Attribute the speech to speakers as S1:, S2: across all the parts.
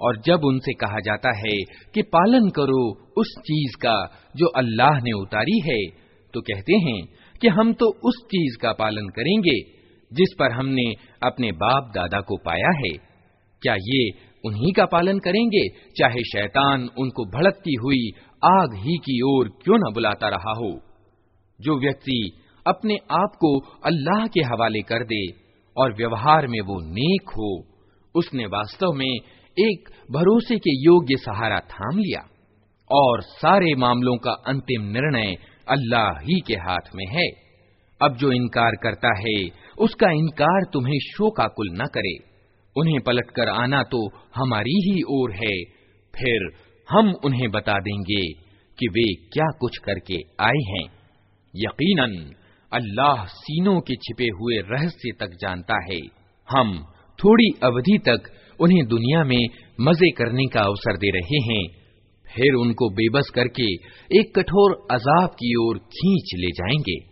S1: और जब उनसे कहा जाता है कि पालन करो उस चीज का जो अल्लाह ने उतारी है तो कहते हैं कि हम तो उस चीज का पालन करेंगे जिस पर हमने अपने बाप दादा को पाया है क्या ये उन्हीं का पालन करेंगे, चाहे शैतान उनको भड़कती हुई आग ही की ओर क्यों न बुलाता रहा हो। जो व्यक्ति अपने आप को अल्लाह के हवाले कर दे और व्यवहार में वो नेक हो, उसने वास्तव में एक भरोसे के योग्य सहारा थाम लिया और सारे मामलों का अंतिम निर्णय अल्लाह ही के हाथ में है। अब जो इनकार करता है, उसका इनकार तुम्हें शोकाकुल न करे। उन्हें पलटकर आना तो हमारी ही ओर है। फिर हम उन्हें बता देंगे कि वे क्या कुछ करके आए हैं। यकीनन, अल्लाह सीनों के छिपे हुए रहस्य तक जानता है। हम थोड़ी अवधि तक उन्हें दुनिया में मज़े करने का अवसर दे रहे हैं। फिर उनको बेबस करके एक कठोर अजाब की ओर खींच ले जाएँगे।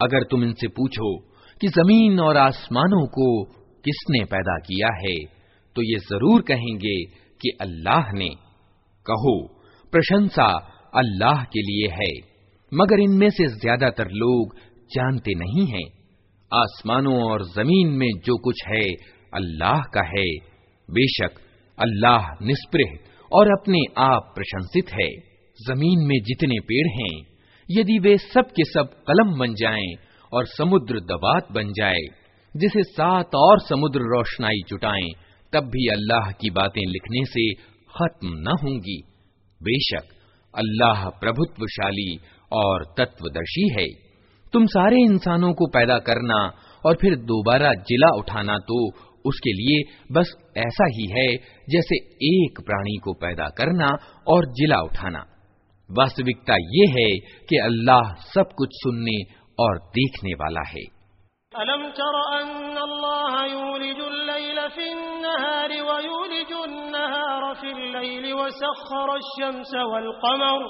S1: अगर तुम इनसे पूछो कि ज़मीन और आसमानों को किसने पैदा किया है तो ये ज़रूर कहेंगे कि अल्लाह ने। कहो, प्रशंसा अल्लाह के लिए है, मगर इनमें से ज़्यादातर लोग जानते नहीं हैं। आसमानों और ज़मीन में जो कुछ है, अल्लाह का है। बेशक अल्लाह निष्प्रह और अपने आप प्रशंसित है। ज़मीन में जितने पेड़ हैं, यदि वे सब के सब कलम बन जाएँ और समुद्र दबात बन जाए, जिसे सात और समुद्र रोशनाई जुटाएँ, तब भी अल्लाह की बातें लिखने से खत्म न होंगी। बेशक, अल्लाह प्रभुत्वशाली और तत्वदर्शी है। तुम सारे इंसानों को पैदा करना और फिर दोबारा जिला उठाना तो उसके लिए बस ऐसा ही है जैसे एक प्राणी को पैदा करना और जिला उठाना। वास्तविकता ये है कि अल्लाह सब कुछ सुनने और देखने वाला है
S2: अलम तर अल्लाह यूलिजुल लैल फिन्नहार व यूलिजुन नहार फिल लैल व सख्खर अश-शम्स वल कमर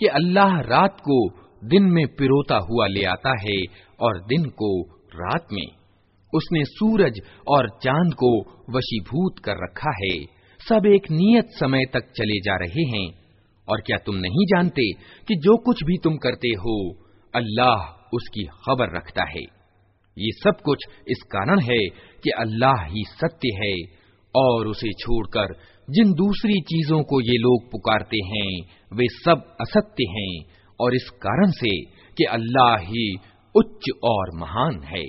S1: कि अल्लाह रात को दिन में पिरोता हुआ ले आता है और दिन को रात में। उसने सूरज और चाँद को वशीभूत कर रखा है। सब एक नियत समय तक चले जा रहे हैं। और क्या तुम नहीं जानते कि जो कुछ भी तुम करते हो, अल्लाह उसकी खबर रखता है? ये सब कुछ इस कारण है कि अल्लाह ही सत्य है और उसे छोड़कर जिन दूसरी चीज़ों को ये लोग पुकारते हैं, वे सब असत्य हैं और इस कारण से कि अल्लाह ही उच्च और महान है।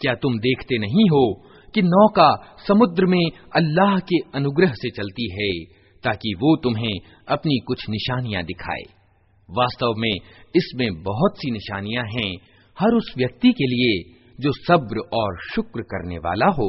S1: क्या तुम देखते नहीं हो कि नौका समुद्र में अल्लाह के अनुग्रह से चलती है, ताकि वो तुम्हें अपनी कुछ निशानियाँ दिखाए? वास्तव में इसमें बहुत सी निशानियाँ हैं, हर उस व्यक्ति के लिए जो सब्र और शुक्र करने वाला हो।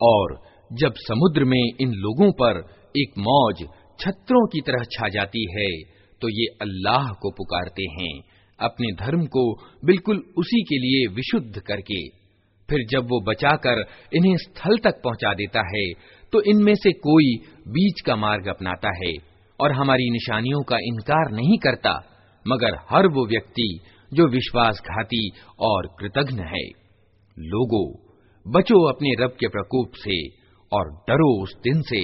S1: और जब समुद्र में इन लोगों पर एक मौज छत्रों की तरह छा जाती है तो ये अल्लाह को पुकारते हैं अपने धर्म को बिल्कुल उसी के लिए विशुद्ध करके फिर जब वो बचाकर इन्हें स्थल तक पहुँचा देता है तो इनमें से कोई बीच का मार्ग अपनाता है और हमारी निशानियों का इनकार नहीं करता, मगर हर वो व्यक्ति जो विश्वासघाती और कृतघ्न है। लोगो, बचो अपने रब के प्रकोप से और डरो उस दिन से,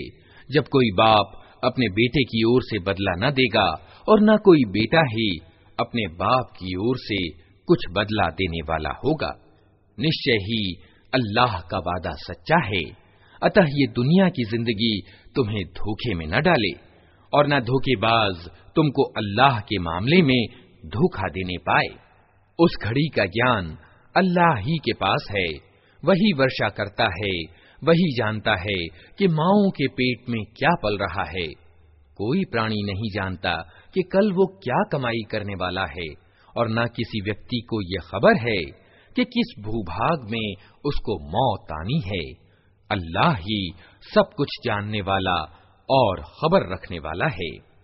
S1: जब कोई बाप अपने बेटे की ओर से बदला न देगा और न कोई बेटा ही अपने बाप की ओर से कुछ बदला देने वाला होगा। निश्चय ही अल्लाह का वादा सच्चा है। अतः ये दुनिया की ज़िंदगी तुम्हें धोखे में न डाले और न धोखेबाज तुमको अल्लाह के मामले में धोखा देने पाए। उस घड़ी का ज्ञान अल्लाह ही के पास है। वही वर्षा करता है, वही जानता है कि माओ के पेट में क्या पल रहा है। कोई प्राणी नहीं जानता कि कल वो क्या कमाई करने वाला है और न किसी व्यक्ति को यह खबर है कि किस भूभाग में उसको मौत आनी है। अल्लाह ही सब कुछ जानने वाला और खबर रखने वाला है।